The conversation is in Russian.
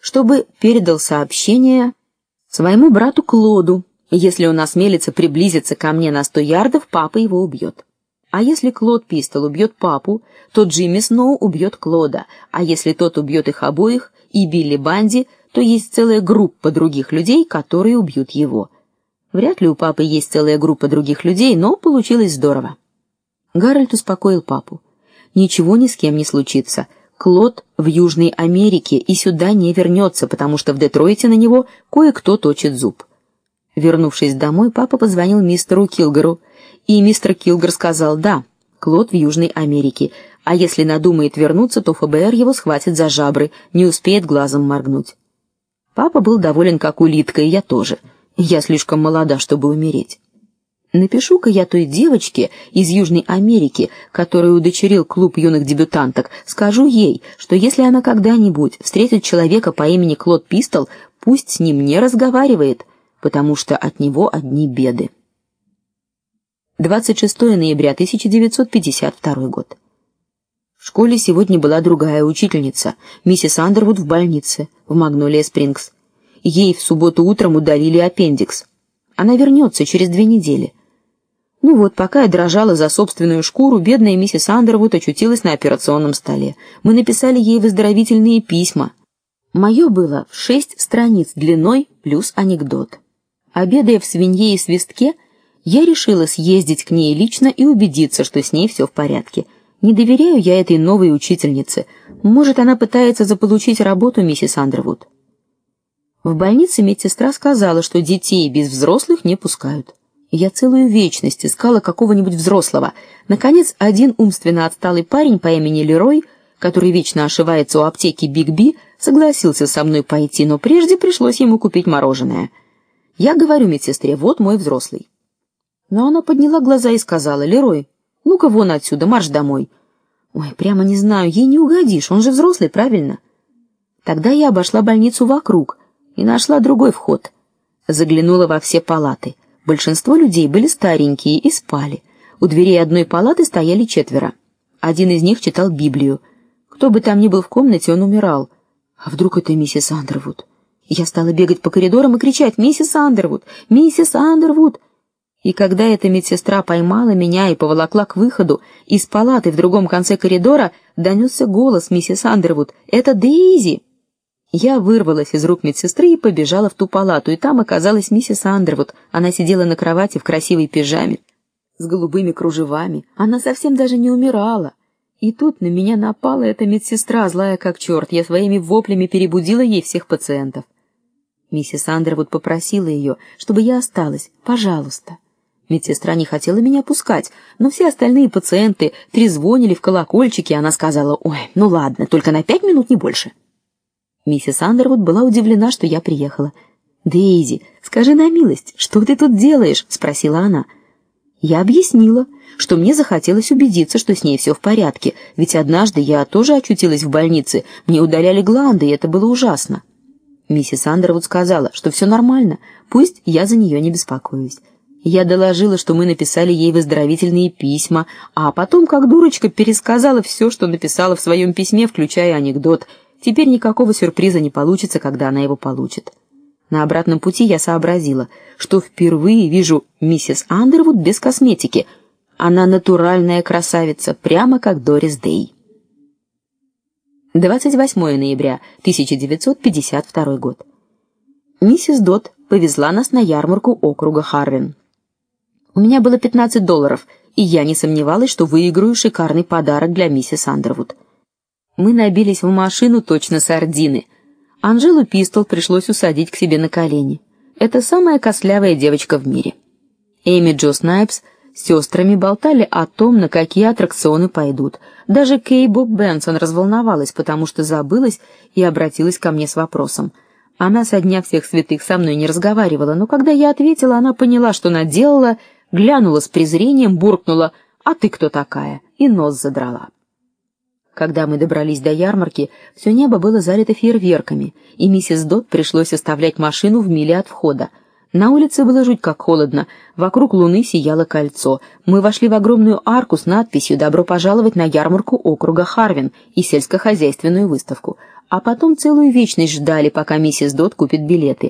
чтобы передал сообщение своему брату Клоду. Если он осмелится приблизиться ко мне на сто ярдов, папа его убьет. А если Клод Пистол убьет папу, то Джимми Сноу убьет Клода, а если тот убьет их обоих и Билли Банди, то есть целая группа других людей, которые убьют его. Вряд ли у папы есть целая группа других людей, но получилось здорово. Гарольд успокоил папу. Ничего ни с кем не случится. Клод в Южной Америке и сюда не вернется, потому что в Детройте на него кое-кто точит зуб. Вернувшись домой, папа позвонил мистеру Килгару, и мистер Килгар сказал: "Да, Клод в Южной Америке, а если надумает вернуться, то ФБР его схватит за жабры, не успеет глазом моргнуть". Папа был доволен как улитка, и я тоже. Я слишком молода, чтобы умереть. Напишу-ка я той девочке из Южной Америки, которую удочерил клуб юных дебютанток, скажу ей, что если она когда-нибудь встретит человека по имени Клод Пистол, пусть с ним не разговаривает, потому что от него одни беды. 26 ноября 1952 год. В школе сегодня была другая учительница, миссис Андервуд в больнице в Магнолия Спрингс. Ей в субботу утром удалили аппендикс. Она вернется через две недели. Ну вот, пока я дрожала за собственную шкуру, бедная миссис Андервуд очутилась на операционном столе. Мы написали ей выздоровительные письма. Мое было в шесть страниц длиной плюс анекдот. Обедая в свинье и свистке, я решила съездить к ней лично и убедиться, что с ней все в порядке. Не доверяю я этой новой учительнице. Может, она пытается заполучить работу миссис Андервуд. В больнице медсестра сказала, что детей без взрослых не пускают. Я целую вечность искала какого-нибудь взрослого. Наконец, один умственно отсталый парень по имени Лерой, который вечно ошивается у аптеки Биг Би, согласился со мной пойти, но прежде пришлось ему купить мороженое. Я говорю медсестре: "Вот мой взрослый". Но она подняла глаза и сказала: "Лерой, ну-ка вон отсюда, марш домой". Ой, прямо не знаю, ей не угодишь, он же взрослый, правильно? Тогда я обошла больницу вокруг и нашла другой вход. Заглянула во все палаты. Большинство людей были старенькие и спали. У дверей одной палаты стояли четверо. Один из них читал Библию. Кто бы там ни был в комнате, он умирал. А вдруг это миссис Андервуд? Я стала бегать по коридорам и кричать: "Миссис Андервуд! Миссис Андервуд!" И когда эта медсестра поймала меня и поволокла к выходу, из палаты в другом конце коридора донесся голос миссис Андервуд: "Это Дейзи!" Я вырвалась из рук медсестры и побежала в ту палату, и там оказалась миссис Андервуд. Она сидела на кровати в красивой пижаме с голубыми кружевами. Она совсем даже не умирала. И тут на меня напала эта медсестра, злая как черт. Я своими воплями перебудила ей всех пациентов. Миссис Андервуд попросила ее, чтобы я осталась, пожалуйста. Медсестра не хотела меня пускать, но все остальные пациенты трезвонили в колокольчики, и она сказала: "Ой, ну ладно, только на пять минут не больше". Миссис Андервуд была удивлена, что я приехала. "Дейзи, скажи на милость, что ты тут делаешь?" спросила она. Я объяснила, что мне захотелось убедиться, что с ней все в порядке, ведь однажды я тоже очутилась в больнице, мне удаляли гланды, и это было ужасно. Миссис Андервуд сказала, что все нормально, пусть я за нее не беспокоюсь. Я доложила, что мы написали ей выздоровительные письма, а потом, как дурочка, пересказала все, что написала в своем письме, включая анекдот. Теперь никакого сюрприза не получится, когда она его получит. На обратном пути я сообразила, что впервые вижу миссис Андервуд без косметики. Она натуральная красавица, прямо как Дорис Дэй. 28 ноября 1952 год. Миссис Дот повезла нас на ярмарку округа Харвин. У меня было 15 долларов, и я не сомневалась, что выиграю шикарный подарок для миссис Андервуд. Мы набились в машину точно сардины. Анжелу Пистол пришлось усадить к себе на колени. Это самая кослявая девочка в мире. Эми Джо Снайпс с сестрами болтали о том, на какие аттракционы пойдут. Даже Кей Боб Бенсон разволновалась, потому что забылась и обратилась ко мне с вопросом. Она со дня всех святых со мной не разговаривала, но когда я ответила, она поняла, что наделала, глянула с презрением, буркнула: "А ты кто такая?" и нос задрала. Когда мы добрались до ярмарки, все небо было залито фейерверками, и миссис Дот пришлось оставлять машину в миле от входа. На улице было жуть как холодно, вокруг луны сияло кольцо. Мы вошли в огромную арку с надписью «Добро пожаловать на ярмарку округа Харвин» и сельскохозяйственную выставку. а потом целую вечность ждали, пока миссис Дот купит билеты,